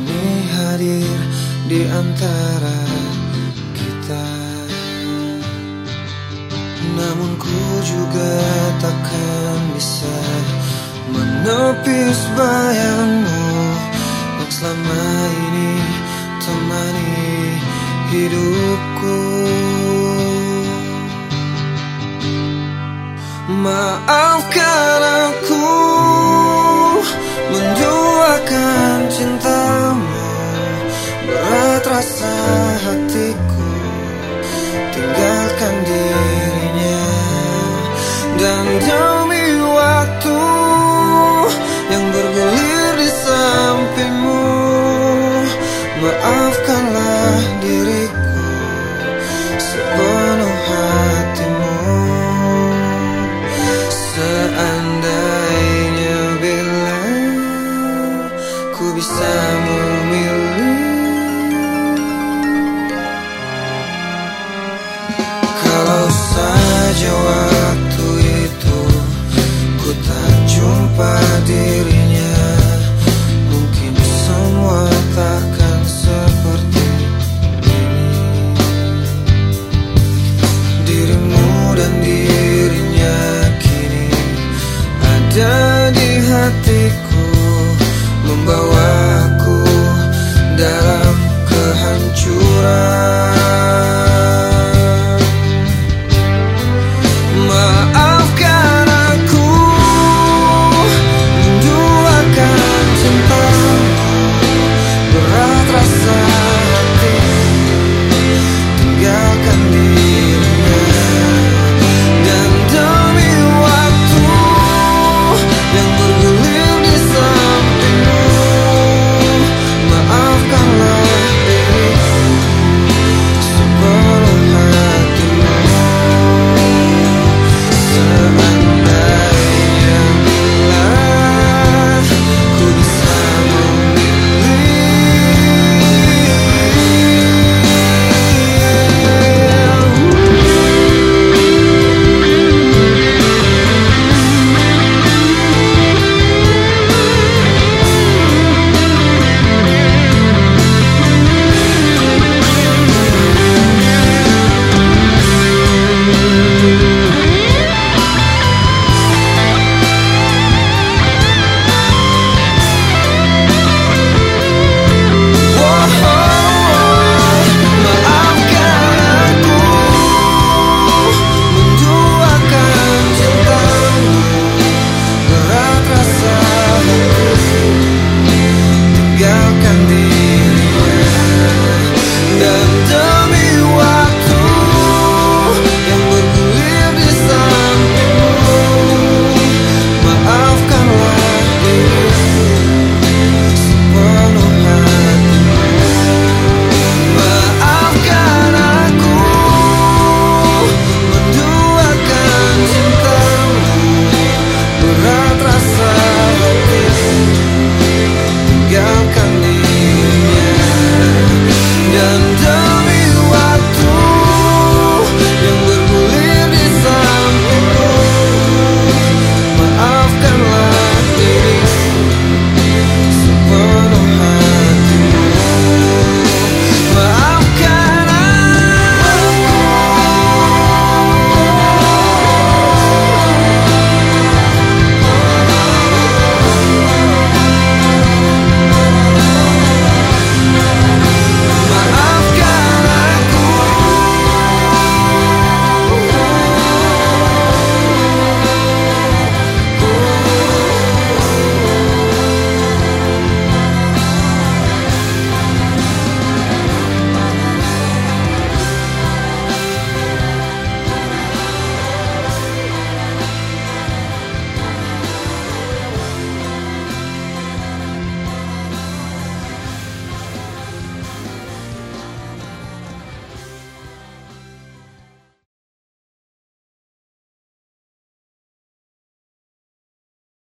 ini hadir di antara kita. Namun ku juga takkan bisa menepis bayang demi waktu yang bergulir di sampingmu. Maafkanlah diriku sepenuh hatimu. Seandainya bila ku bisa nobody.